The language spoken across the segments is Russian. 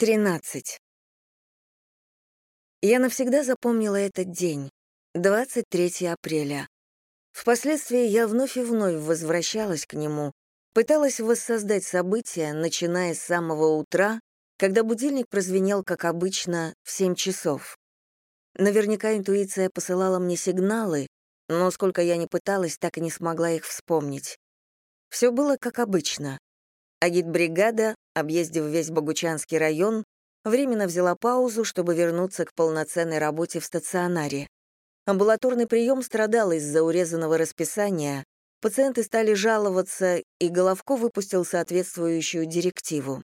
13. Я навсегда запомнила этот день, 23 апреля. Впоследствии я вновь и вновь возвращалась к нему, пыталась воссоздать события, начиная с самого утра, когда будильник прозвенел, как обычно, в 7 часов. Наверняка интуиция посылала мне сигналы, но сколько я ни пыталась, так и не смогла их вспомнить. Все было как обычно. Агитбригада, объездив весь Богучанский район, временно взяла паузу, чтобы вернуться к полноценной работе в стационаре. Амбулаторный прием страдал из-за урезанного расписания, пациенты стали жаловаться, и Головко выпустил соответствующую директиву.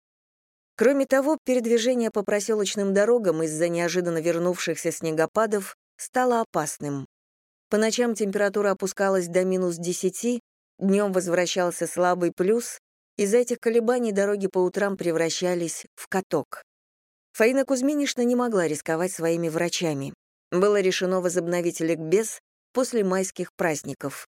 Кроме того, передвижение по проселочным дорогам из-за неожиданно вернувшихся снегопадов стало опасным. По ночам температура опускалась до минус 10, днем возвращался слабый плюс, из-за этих колебаний дороги по утрам превращались в каток. Фаина Кузьминишна не могла рисковать своими врачами. Было решено возобновить ликбез после майских праздников.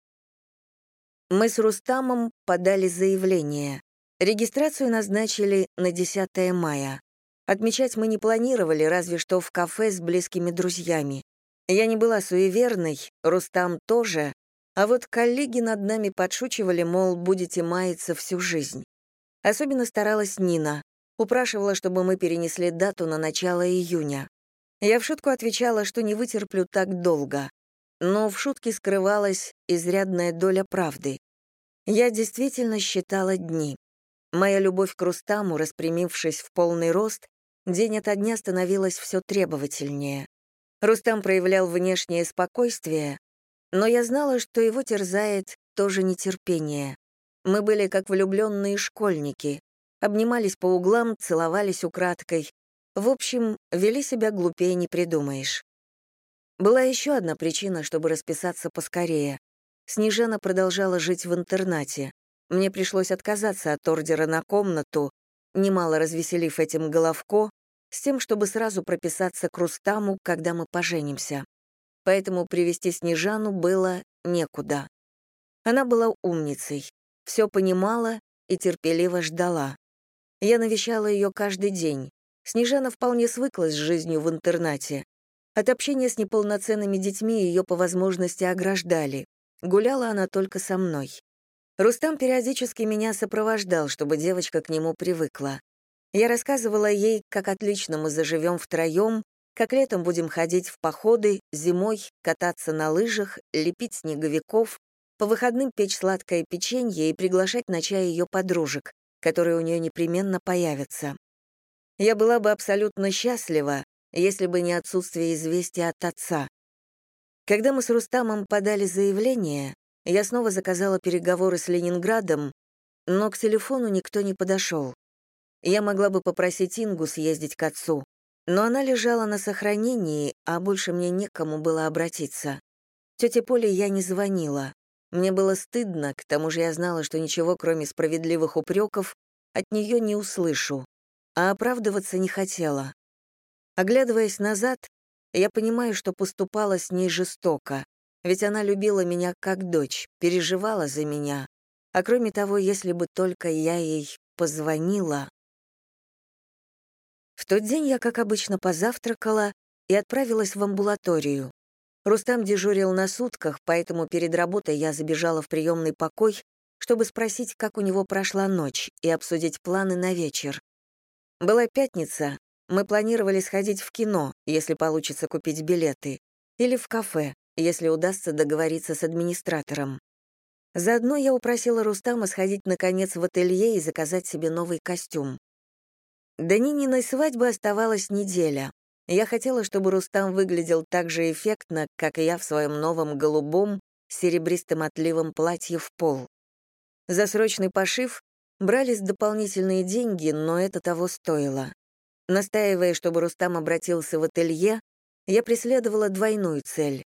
Мы с Рустамом подали заявление. Регистрацию назначили на 10 мая. Отмечать мы не планировали, разве что в кафе с близкими друзьями. Я не была суеверной, Рустам тоже, а вот коллеги над нами подшучивали, мол, будете маяться всю жизнь. Особенно старалась Нина. Упрашивала, чтобы мы перенесли дату на начало июня. Я в шутку отвечала, что не вытерплю так долго. Но в шутке скрывалась изрядная доля правды. Я действительно считала дни. Моя любовь к Рустаму, распрямившись в полный рост, день ото дня становилась все требовательнее. Рустам проявлял внешнее спокойствие, но я знала, что его терзает тоже нетерпение. Мы были как влюбленные школьники, обнимались по углам, целовались украдкой. В общем, вели себя глупее не придумаешь. Была еще одна причина, чтобы расписаться поскорее. Снежана продолжала жить в интернате. Мне пришлось отказаться от ордера на комнату, немало развеселив этим Головко, с тем, чтобы сразу прописаться к Рустаму, когда мы поженимся поэтому привести Снежану было некуда. Она была умницей, все понимала и терпеливо ждала. Я навещала ее каждый день. Снежана вполне свыклась с жизнью в интернате. От общения с неполноценными детьми ее по возможности ограждали. Гуляла она только со мной. Рустам периодически меня сопровождал, чтобы девочка к нему привыкла. Я рассказывала ей, как отлично мы заживем втроем, как летом будем ходить в походы, зимой кататься на лыжах, лепить снеговиков, по выходным печь сладкое печенье и приглашать на чай ее подружек, которые у нее непременно появятся. Я была бы абсолютно счастлива, если бы не отсутствие известия от отца. Когда мы с Рустамом подали заявление, я снова заказала переговоры с Ленинградом, но к телефону никто не подошел. Я могла бы попросить Ингу съездить к отцу, но она лежала на сохранении, а больше мне некому было обратиться. Тете Поле я не звонила. Мне было стыдно, к тому же я знала, что ничего, кроме справедливых упреков, от нее не услышу, а оправдываться не хотела. Оглядываясь назад, я понимаю, что поступала с ней жестоко, ведь она любила меня как дочь, переживала за меня, а кроме того, если бы только я ей позвонила... Тот день я, как обычно, позавтракала и отправилась в амбулаторию. Рустам дежурил на сутках, поэтому перед работой я забежала в приемный покой, чтобы спросить, как у него прошла ночь, и обсудить планы на вечер. Была пятница, мы планировали сходить в кино, если получится купить билеты, или в кафе, если удастся договориться с администратором. Заодно я упросила Рустама сходить, наконец, в ателье и заказать себе новый костюм. До Нининой свадьбы оставалась неделя. Я хотела, чтобы Рустам выглядел так же эффектно, как и я в своем новом голубом серебристым отливом платье в пол. За срочный пошив брались дополнительные деньги, но это того стоило. Настаивая, чтобы Рустам обратился в ателье, я преследовала двойную цель.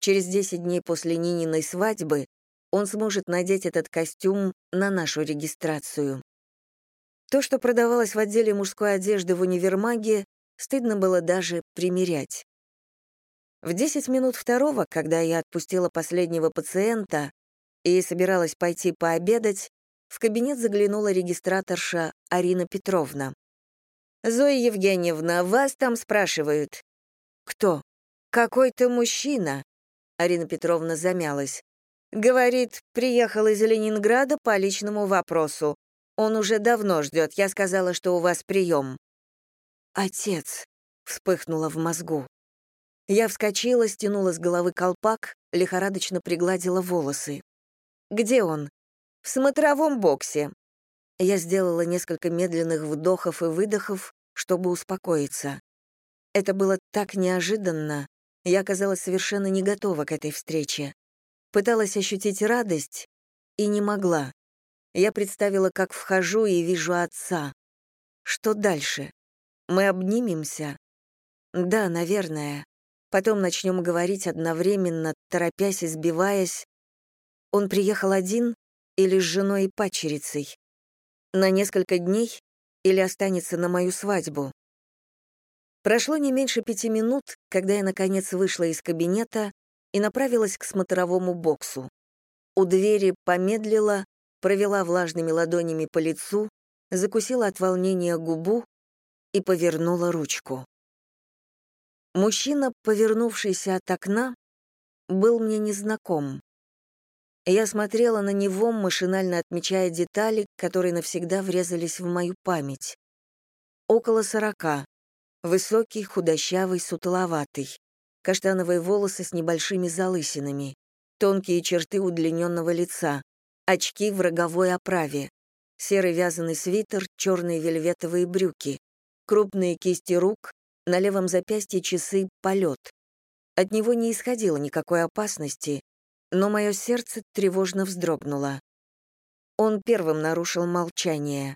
Через 10 дней после Нининой свадьбы он сможет надеть этот костюм на нашу регистрацию. То, что продавалось в отделе мужской одежды в универмаге, стыдно было даже примерять. В 10 минут второго, когда я отпустила последнего пациента и собиралась пойти пообедать, в кабинет заглянула регистраторша Арина Петровна. «Зоя Евгеньевна, вас там спрашивают». «Кто?» «Какой-то мужчина», — Арина Петровна замялась. «Говорит, приехал из Ленинграда по личному вопросу. Он уже давно ждет. Я сказала, что у вас прием». «Отец», — вспыхнуло в мозгу. Я вскочила, стянула с головы колпак, лихорадочно пригладила волосы. «Где он?» «В смотровом боксе». Я сделала несколько медленных вдохов и выдохов, чтобы успокоиться. Это было так неожиданно. Я оказалась совершенно не готова к этой встрече. Пыталась ощутить радость и не могла. Я представила, как вхожу и вижу отца. Что дальше? Мы обнимемся? Да, наверное. Потом начнем говорить одновременно, торопясь и сбиваясь. Он приехал один или с женой и падчерицей? На несколько дней или останется на мою свадьбу? Прошло не меньше пяти минут, когда я, наконец, вышла из кабинета и направилась к смотровому боксу. У двери помедлила, провела влажными ладонями по лицу, закусила от волнения губу и повернула ручку. Мужчина, повернувшийся от окна, был мне незнаком. Я смотрела на него, машинально отмечая детали, которые навсегда врезались в мою память. Около сорока. Высокий, худощавый, сутуловатый. Каштановые волосы с небольшими залысинами. Тонкие черты удлиненного лица. Очки в роговой оправе. Серый вязаный свитер, черные вельветовые брюки крупные кисти рук, на левом запястье часы «Полет». От него не исходило никакой опасности, но мое сердце тревожно вздрогнуло. Он первым нарушил молчание.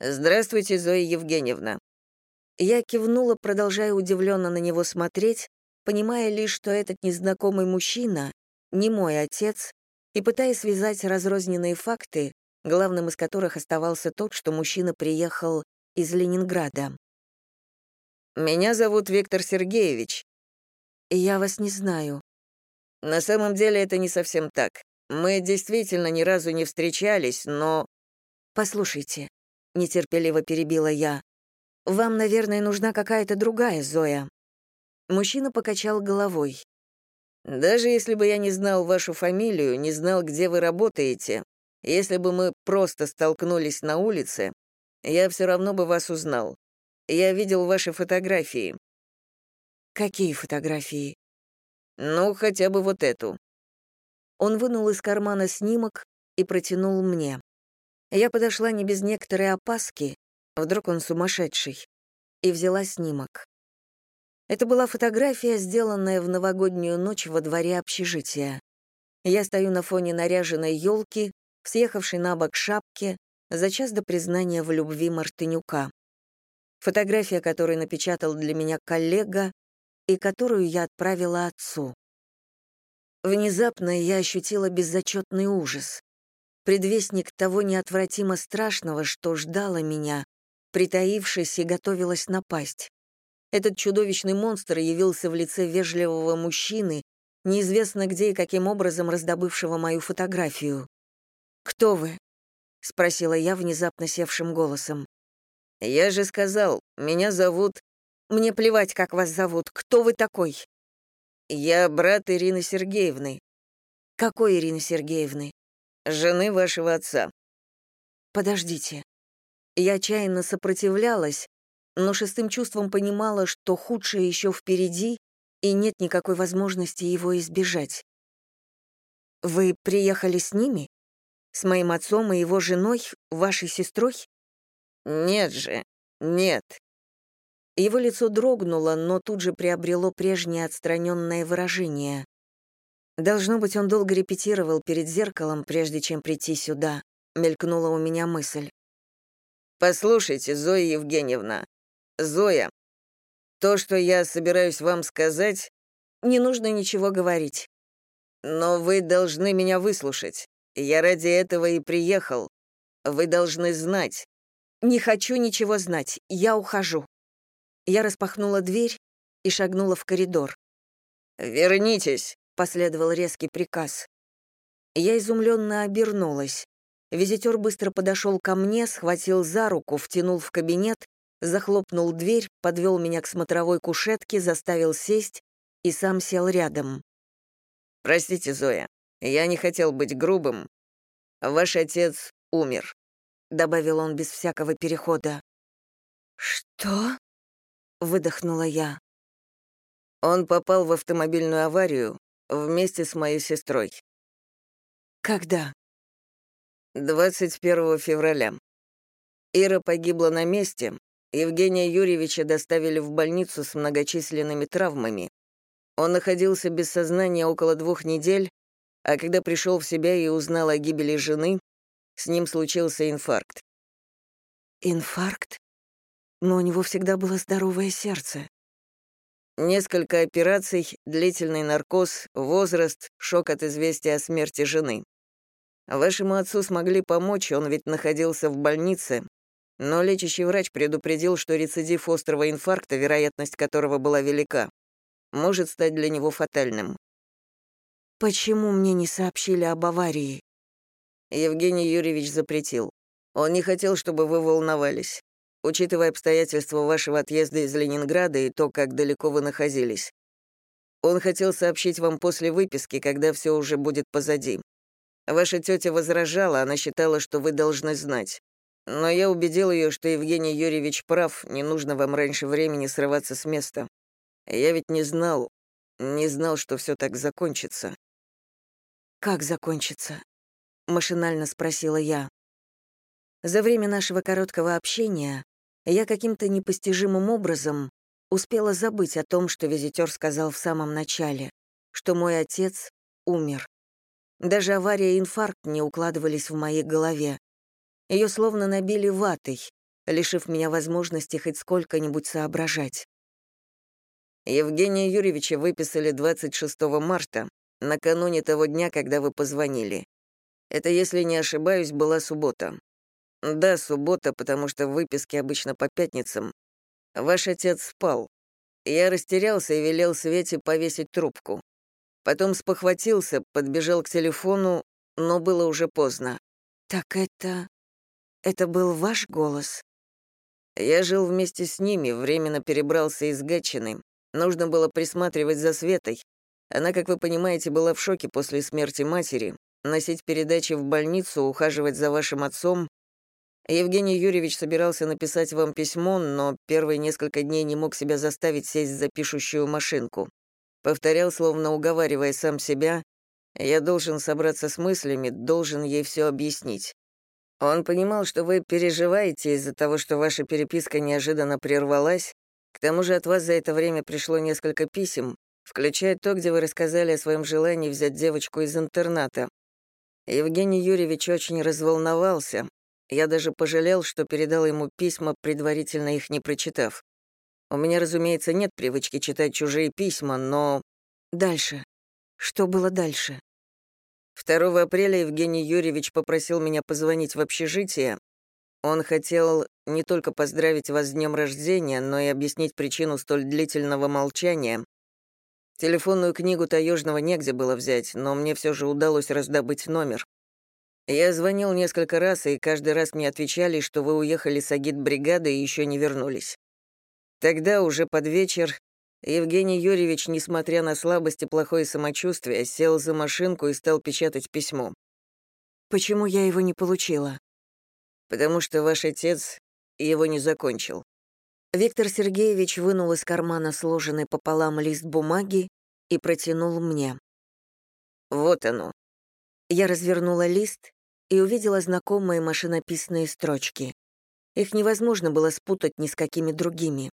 «Здравствуйте, Зоя Евгеньевна». Я кивнула, продолжая удивленно на него смотреть, понимая лишь, что этот незнакомый мужчина не мой отец, и пытаясь связать разрозненные факты, главным из которых оставался тот, что мужчина приехал из Ленинграда. «Меня зовут Виктор Сергеевич». «Я вас не знаю». «На самом деле это не совсем так. Мы действительно ни разу не встречались, но...» «Послушайте», — нетерпеливо перебила я, «вам, наверное, нужна какая-то другая Зоя». Мужчина покачал головой. «Даже если бы я не знал вашу фамилию, не знал, где вы работаете, если бы мы просто столкнулись на улице, я все равно бы вас узнал. Я видел ваши фотографии». «Какие фотографии?» «Ну, хотя бы вот эту». Он вынул из кармана снимок и протянул мне. Я подошла не без некоторой опаски, вдруг он сумасшедший, и взяла снимок. Это была фотография, сделанная в новогоднюю ночь во дворе общежития. Я стою на фоне наряженной елки, съехавшей на бок шапки, за час до признания в любви Мартынюка. Фотография, которую напечатал для меня коллега и которую я отправила отцу. Внезапно я ощутила беззачетный ужас. Предвестник того неотвратимо страшного, что ждало меня, притаившись и готовилась напасть. Этот чудовищный монстр явился в лице вежливого мужчины, неизвестно где и каким образом раздобывшего мою фотографию. «Кто вы?» — спросила я внезапно севшим голосом. «Я же сказал, меня зовут...» «Мне плевать, как вас зовут. Кто вы такой?» «Я брат Ирины Сергеевны». «Какой Ирины Сергеевны?» «Жены вашего отца». «Подождите». Я отчаянно сопротивлялась, но шестым чувством понимала, что худшее еще впереди, и нет никакой возможности его избежать. «Вы приехали с ними?» С моим отцом и его женой, вашей сестрой? Нет же, нет. Его лицо дрогнуло, но тут же приобрело прежнее отстраненное выражение. Должно быть, он долго репетировал перед зеркалом, прежде чем прийти сюда, мелькнула у меня мысль. Послушайте, Зоя Евгеньевна. Зоя, то, что я собираюсь вам сказать, не нужно ничего говорить. Но вы должны меня выслушать. Я ради этого и приехал. Вы должны знать». «Не хочу ничего знать. Я ухожу». Я распахнула дверь и шагнула в коридор. «Вернитесь», — последовал резкий приказ. Я изумленно обернулась. Визитер быстро подошел ко мне, схватил за руку, втянул в кабинет, захлопнул дверь, подвел меня к смотровой кушетке, заставил сесть и сам сел рядом. «Простите, Зоя, я не хотел быть грубым. Ваш отец умер», — добавил он без всякого перехода. «Что?» — выдохнула я. Он попал в автомобильную аварию вместе с моей сестрой. Когда? 21 февраля. Ира погибла на месте, Евгения Юрьевича доставили в больницу с многочисленными травмами. Он находился без сознания около двух недель, а когда пришел в себя и узнал о гибели жены, с ним случился инфаркт. Инфаркт? Но у него всегда было здоровое сердце. Несколько операций, длительный наркоз, возраст, шок от известия о смерти жены. Вашему отцу смогли помочь, он ведь находился в больнице, но лечащий врач предупредил, что рецидив острого инфаркта, вероятность которого была велика, может стать для него фатальным. «Почему мне не сообщили об аварии?» Евгений Юрьевич запретил. Он не хотел, чтобы вы волновались, учитывая обстоятельства вашего отъезда из Ленинграда и то, как далеко вы находились. Он хотел сообщить вам после выписки, когда все уже будет позади. Ваша тетя возражала, она считала, что вы должны знать. Но я убедил ее, что Евгений Юрьевич прав, не нужно вам раньше времени срываться с места. Я ведь не знал, не знал, что все так закончится. «Как закончится?» — машинально спросила я. За время нашего короткого общения я каким-то непостижимым образом успела забыть о том, что визитер сказал в самом начале, что мой отец умер. Даже авария и инфаркт не укладывались в моей голове. Ее словно набили ватой, лишив меня возможности хоть сколько-нибудь соображать. Евгения Юрьевича выписали 26 марта, накануне того дня, когда вы позвонили. Это, если не ошибаюсь, была суббота. Да, суббота, потому что выписки обычно по пятницам. Ваш отец спал. Я растерялся и велел Свете повесить трубку. Потом спохватился, подбежал к телефону, но было уже поздно. «Так это... это был ваш голос?» Я жил вместе с ними, временно перебрался из Гатчины. Нужно было присматривать за Светой. Она, как вы понимаете, была в шоке после смерти матери. Носить передачи в больницу, ухаживать за вашим отцом. Евгений Юрьевич собирался написать вам письмо, но первые несколько дней не мог себя заставить сесть за пишущую машинку. Повторял, словно уговаривая сам себя, «Я должен собраться с мыслями, должен ей все объяснить». Он понимал, что вы переживаете из-за того, что ваша переписка неожиданно прервалась. К тому же от вас за это время пришло несколько писем, включая то, где вы рассказали о своем желании взять девочку из интерната. Евгений Юрьевич очень разволновался. Я даже пожалел, что передал ему письма, предварительно их не прочитав. У меня, разумеется, нет привычки читать чужие письма, но... Дальше. Что было дальше? 2 апреля Евгений Юрьевич попросил меня позвонить в общежитие. Он хотел не только поздравить вас с днем рождения, но и объяснить причину столь длительного молчания. Телефонную книгу Таежного негде было взять, но мне все же удалось раздобыть номер. Я звонил несколько раз, и каждый раз мне отвечали, что вы уехали с агит-бригады и еще не вернулись. Тогда, уже под вечер, Евгений Юрьевич, несмотря на слабость и плохое самочувствие, сел за машинку и стал печатать письмо. «Почему я его не получила?» «Потому что ваш отец его не закончил». Виктор Сергеевич вынул из кармана сложенный пополам лист бумаги и протянул мне. «Вот оно». Я развернула лист и увидела знакомые машинописные строчки. Их невозможно было спутать ни с какими другими.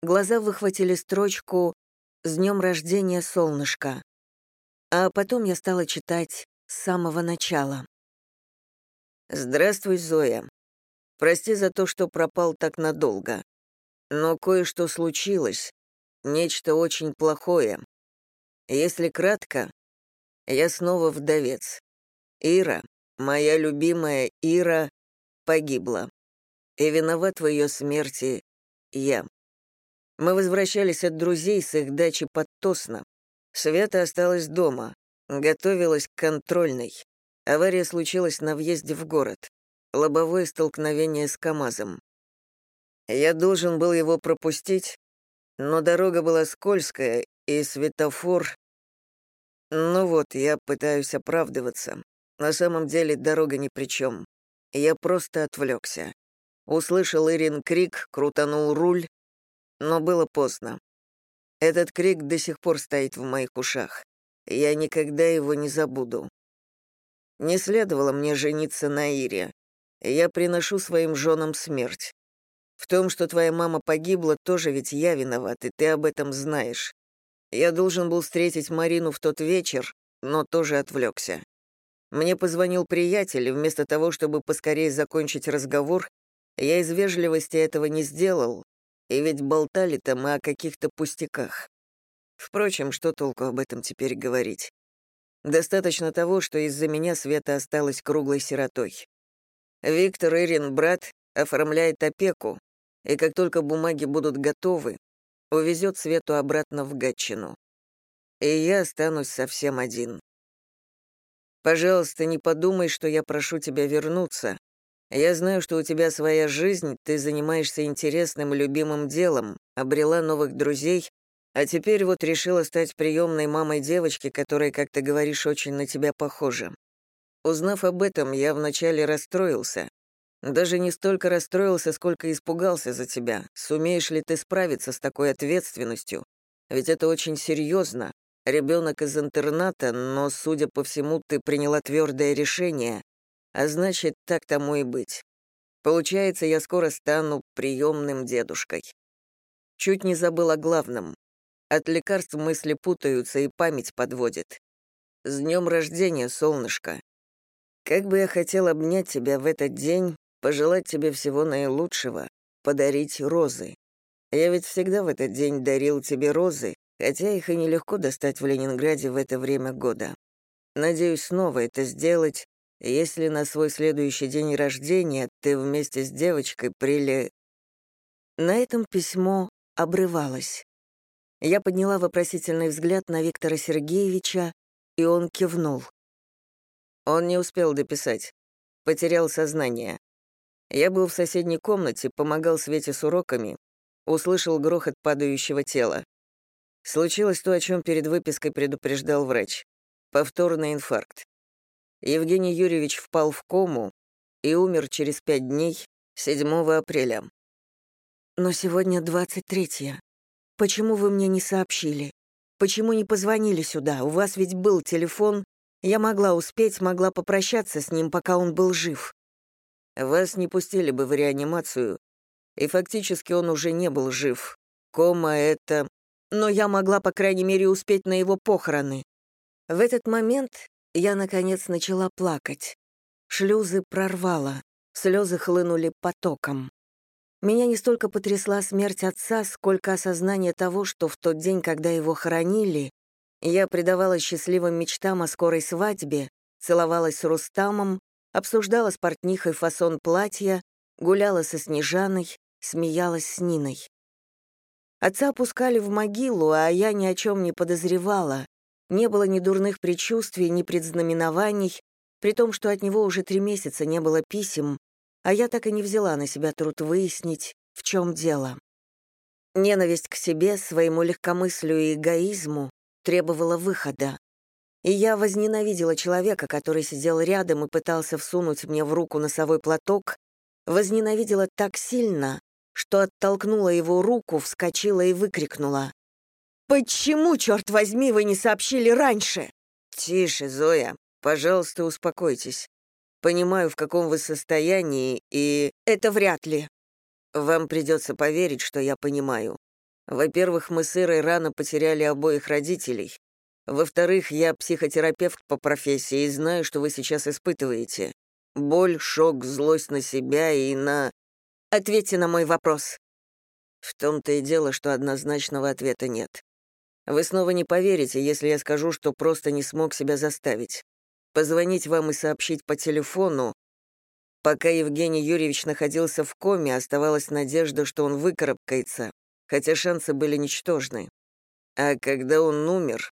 Глаза выхватили строчку «С днем рождения, солнышко». А потом я стала читать с самого начала. «Здравствуй, Зоя. Прости за то, что пропал так надолго. Но кое-что случилось, нечто очень плохое. Если кратко, я снова вдовец. Ира, моя любимая Ира, погибла. И виноват в ее смерти я. Мы возвращались от друзей с их дачи под Тосно. Света осталась дома, готовилась к контрольной. Авария случилась на въезде в город. Лобовое столкновение с КАМАЗом. Я должен был его пропустить, но дорога была скользкая, и светофор... Ну вот, я пытаюсь оправдываться. На самом деле дорога ни при чем. Я просто отвлекся. Услышал Ирин крик, крутанул руль, но было поздно. Этот крик до сих пор стоит в моих ушах. Я никогда его не забуду. Не следовало мне жениться на Ире. Я приношу своим женам смерть. В том, что твоя мама погибла, тоже ведь я виноват, и ты об этом знаешь. Я должен был встретить Марину в тот вечер, но тоже отвлекся. Мне позвонил приятель, и вместо того, чтобы поскорее закончить разговор, я из вежливости этого не сделал, и ведь болтали-то мы о каких-то пустяках. Впрочем, что толку об этом теперь говорить? Достаточно того, что из-за меня Света осталась круглой сиротой. Виктор Ирин, брат, оформляет опеку, и как только бумаги будут готовы, увезет Свету обратно в Гатчину. И я останусь совсем один. Пожалуйста, не подумай, что я прошу тебя вернуться. Я знаю, что у тебя своя жизнь, ты занимаешься интересным, любимым делом, обрела новых друзей, а теперь вот решила стать приемной мамой девочки, которая, как ты говоришь, очень на тебя похожа. Узнав об этом, я вначале расстроился, даже не столько расстроился, сколько испугался за тебя. Сумеешь ли ты справиться с такой ответственностью? Ведь это очень серьезно. Ребенок из интерната, но, судя по всему, ты приняла твердое решение, а значит, так тому и быть. Получается, я скоро стану приемным дедушкой. Чуть не забыл о главном. От лекарств мысли путаются и память подводит. С днем рождения, солнышко. Как бы я хотел обнять тебя в этот день, пожелать тебе всего наилучшего, подарить розы. Я ведь всегда в этот день дарил тебе розы, хотя их и нелегко достать в Ленинграде в это время года. Надеюсь снова это сделать, если на свой следующий день рождения ты вместе с девочкой прили...» На этом письмо обрывалось. Я подняла вопросительный взгляд на Виктора Сергеевича, и он кивнул. Он не успел дописать. Потерял сознание. Я был в соседней комнате, помогал Свете с уроками, услышал грохот падающего тела. Случилось то, о чем перед выпиской предупреждал врач. Повторный инфаркт. Евгений Юрьевич впал в кому и умер через пять дней, 7 апреля. «Но сегодня 23-е. Почему вы мне не сообщили? Почему не позвонили сюда? У вас ведь был телефон. Я могла успеть, могла попрощаться с ним, пока он был жив. Вас не пустили бы в реанимацию, и фактически он уже не был жив. Кома — это... Но я могла, по крайней мере, успеть на его похороны. В этот момент я, наконец, начала плакать. Шлюзы прорвало, слезы хлынули потоком. Меня не столько потрясла смерть отца, сколько осознание того, что в тот день, когда его хоронили, я предавалась счастливым мечтам о скорой свадьбе, целовалась с Рустамом, обсуждала с портнихой фасон платья, гуляла со Снежаной, смеялась с Ниной. Отца опускали в могилу, а я ни о чем не подозревала. Не было ни дурных предчувствий, ни предзнаменований, при том, что от него уже три месяца не было писем, а я так и не взяла на себя труд выяснить, в чем дело. Ненависть к себе, своему легкомыслию и эгоизму требовала выхода. И я возненавидела человека, который сидел рядом и пытался всунуть мне в руку носовой платок, возненавидела так сильно, что оттолкнула его руку, вскочила и выкрикнула. «Почему, черт возьми, вы не сообщили раньше?» «Тише, Зоя, пожалуйста, успокойтесь. Понимаю, в каком вы состоянии, и... Это вряд ли. Вам придется поверить, что я понимаю. Во-первых, мы с Ирой рано потеряли обоих родителей, во-вторых, я психотерапевт по профессии и знаю, что вы сейчас испытываете. Боль, шок, злость на себя и на... Ответьте на мой вопрос. В том-то и дело, что однозначного ответа нет. Вы снова не поверите, если я скажу, что просто не смог себя заставить. Позвонить вам и сообщить по телефону. Пока Евгений Юрьевич находился в коме, оставалась надежда, что он выкарабкается, хотя шансы были ничтожны. А когда он умер,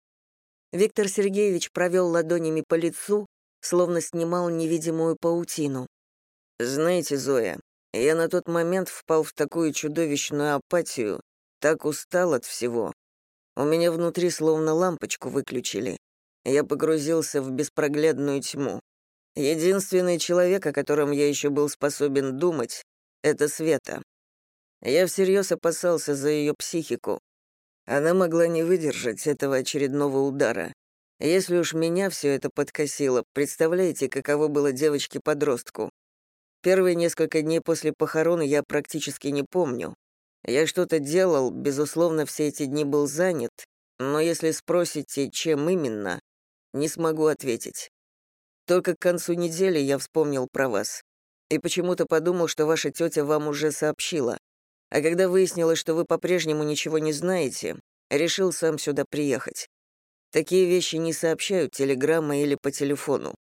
Виктор Сергеевич провел ладонями по лицу, словно снимал невидимую паутину. «Знаете, Зоя, Я на тот момент впал в такую чудовищную апатию, так устал от всего. У меня внутри словно лампочку выключили. Я погрузился в беспроглядную тьму. Единственный человек, о котором я еще был способен думать, — это Света. Я всерьез опасался за ее психику. Она могла не выдержать этого очередного удара. Если уж меня все это подкосило, представляете, каково было девочке-подростку. Первые несколько дней после похорон я практически не помню. Я что-то делал, безусловно, все эти дни был занят, но если спросите, чем именно, не смогу ответить. Только к концу недели я вспомнил про вас. И почему-то подумал, что ваша тетя вам уже сообщила. А когда выяснилось, что вы по-прежнему ничего не знаете, решил сам сюда приехать. Такие вещи не сообщают телеграммой или по телефону.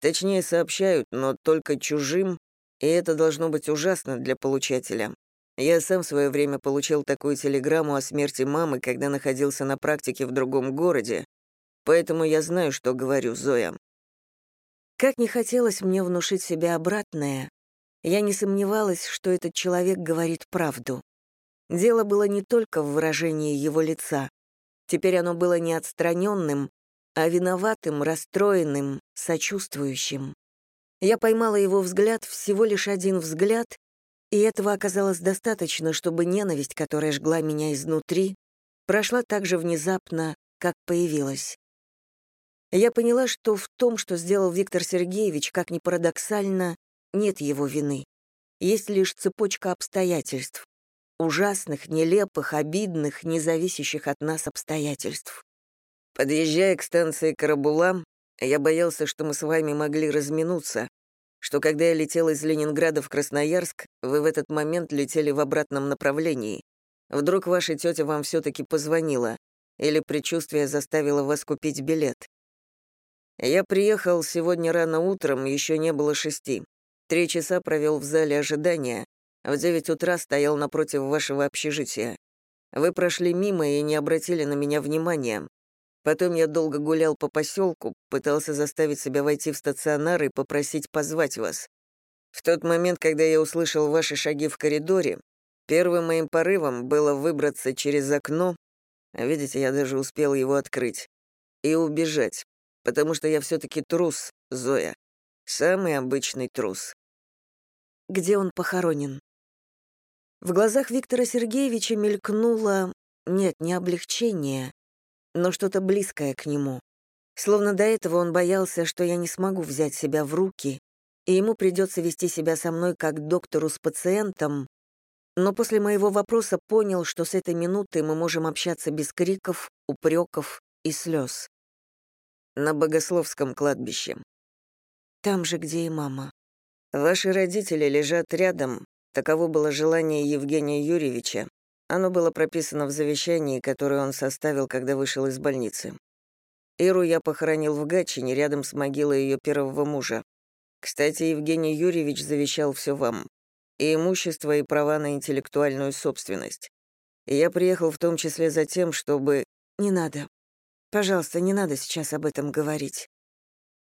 Точнее, сообщают, но только чужим, и это должно быть ужасно для получателя. Я сам в свое время получил такую телеграмму о смерти мамы, когда находился на практике в другом городе, поэтому я знаю, что говорю, Зоя. Как не хотелось мне внушить себе обратное, я не сомневалась, что этот человек говорит правду. Дело было не только в выражении его лица. Теперь оно было не отстраненным, а виноватым, расстроенным, сочувствующим. Я поймала его взгляд, всего лишь один взгляд, и этого оказалось достаточно, чтобы ненависть, которая жгла меня изнутри, прошла так же внезапно, как появилась. Я поняла, что в том, что сделал Виктор Сергеевич, как ни парадоксально, нет его вины. Есть лишь цепочка обстоятельств, ужасных, нелепых, обидных, независящих от нас обстоятельств. Подъезжая к станции Карабула, я боялся, что мы с вами могли разминуться, что когда я летел из Ленинграда в Красноярск, вы в этот момент летели в обратном направлении. Вдруг ваша тетя вам все-таки позвонила, или предчувствие заставило вас купить билет. Я приехал сегодня рано утром, еще не было шести. Три часа провел в зале ожидания, в девять утра стоял напротив вашего общежития. Вы прошли мимо и не обратили на меня внимания. Потом я долго гулял по поселку, пытался заставить себя войти в стационар и попросить позвать вас. В тот момент, когда я услышал ваши шаги в коридоре, первым моим порывом было выбраться через окно, видите, я даже успел его открыть, и убежать, потому что я все-таки трус, Зоя, самый обычный трус. Где он похоронен? В глазах Виктора Сергеевича мелькнуло, нет, не облегчение, но что-то близкое к нему. Словно до этого он боялся, что я не смогу взять себя в руки, и ему придется вести себя со мной как доктору с пациентом, но после моего вопроса понял, что с этой минуты мы можем общаться без криков, упреков и слез. На Богословском кладбище. Там же, где и мама. Ваши родители лежат рядом, Таково было желание Евгения Юрьевича. Оно было прописано в завещании, которое он составил, когда вышел из больницы. Иру я похоронил в Гатчине, рядом с могилой ее первого мужа. Кстати, Евгений Юрьевич завещал все вам. И имущество, и права на интеллектуальную собственность. И я приехал в том числе за тем, чтобы... Не надо. Пожалуйста, не надо сейчас об этом говорить.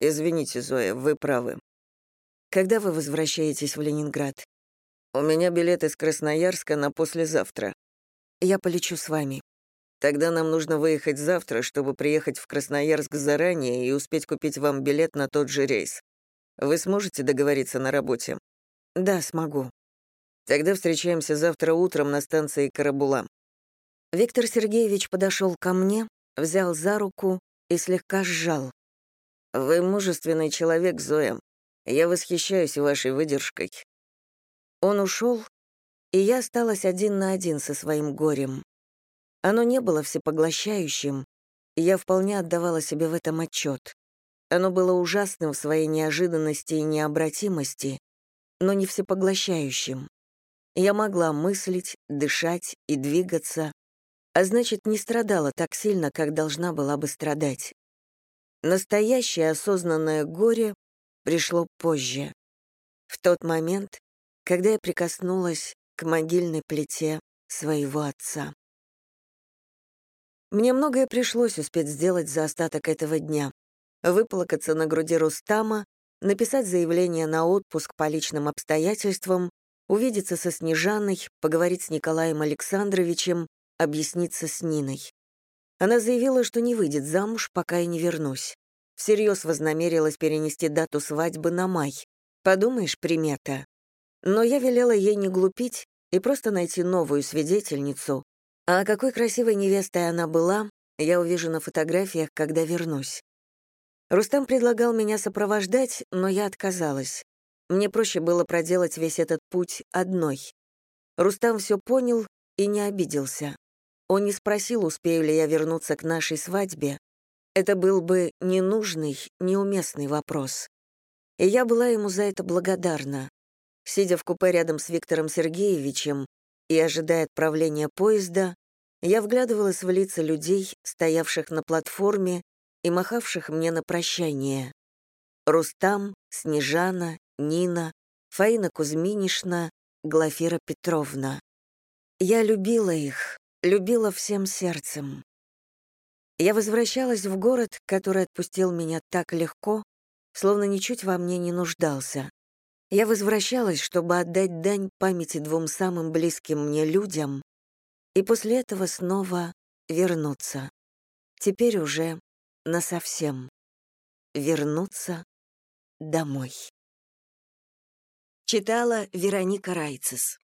Извините, Зоя, вы правы. Когда вы возвращаетесь в Ленинград? У меня билет из Красноярска на послезавтра. Я полечу с вами. Тогда нам нужно выехать завтра, чтобы приехать в Красноярск заранее и успеть купить вам билет на тот же рейс. Вы сможете договориться на работе? Да, смогу. Тогда встречаемся завтра утром на станции Карабула. Виктор Сергеевич подошел ко мне, взял за руку и слегка сжал. Вы мужественный человек, Зоя. Я восхищаюсь вашей выдержкой. Он ушел, и я осталась один на один со своим горем. Оно не было всепоглощающим, и я вполне отдавала себе в этом отчет. Оно было ужасным в своей неожиданности и необратимости, но не всепоглощающим. Я могла мыслить, дышать и двигаться, а значит, не страдала так сильно, как должна была бы страдать. Настоящее осознанное горе пришло позже. В тот момент, когда я прикоснулась к могильной плите своего отца. Мне многое пришлось успеть сделать за остаток этого дня. Выплакаться на груди Рустама, написать заявление на отпуск по личным обстоятельствам, увидеться со Снежаной, поговорить с Николаем Александровичем, объясниться с Ниной. Она заявила, что не выйдет замуж, пока я не вернусь. Всерьез вознамерилась перенести дату свадьбы на май. Подумаешь, примета. Но я велела ей не глупить и просто найти новую свидетельницу. А какой красивой невестой она была, я увижу на фотографиях, когда вернусь. Рустам предлагал меня сопровождать, но я отказалась. Мне проще было проделать весь этот путь одной. Рустам все понял и не обиделся. Он не спросил, успею ли я вернуться к нашей свадьбе. Это был бы ненужный, неуместный вопрос. И я была ему за это благодарна. Сидя в купе рядом с Виктором Сергеевичем и ожидая отправления поезда, я вглядывалась в лица людей, стоявших на платформе и махавших мне на прощание. Рустам, Снежана, Нина, Фаина Кузьминишна, Глафира Петровна. Я любила их, любила всем сердцем. Я возвращалась в город, который отпустил меня так легко, словно ничуть во мне не нуждался. Я возвращалась, чтобы отдать дань памяти двум самым близким мне людям, и после этого снова вернуться. Теперь уже насовсем. Вернуться домой. Читала Вероника Райцес.